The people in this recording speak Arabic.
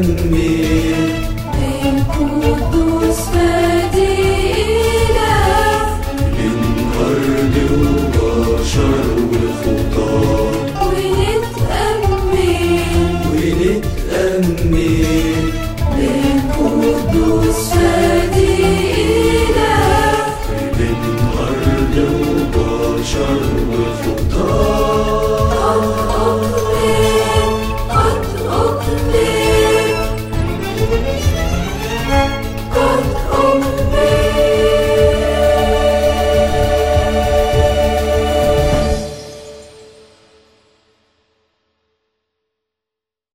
تنبيه من فادي إله من قرن وبشر وخطاة. ونتأمين ونتأمين من فادي إله من قرن وبشر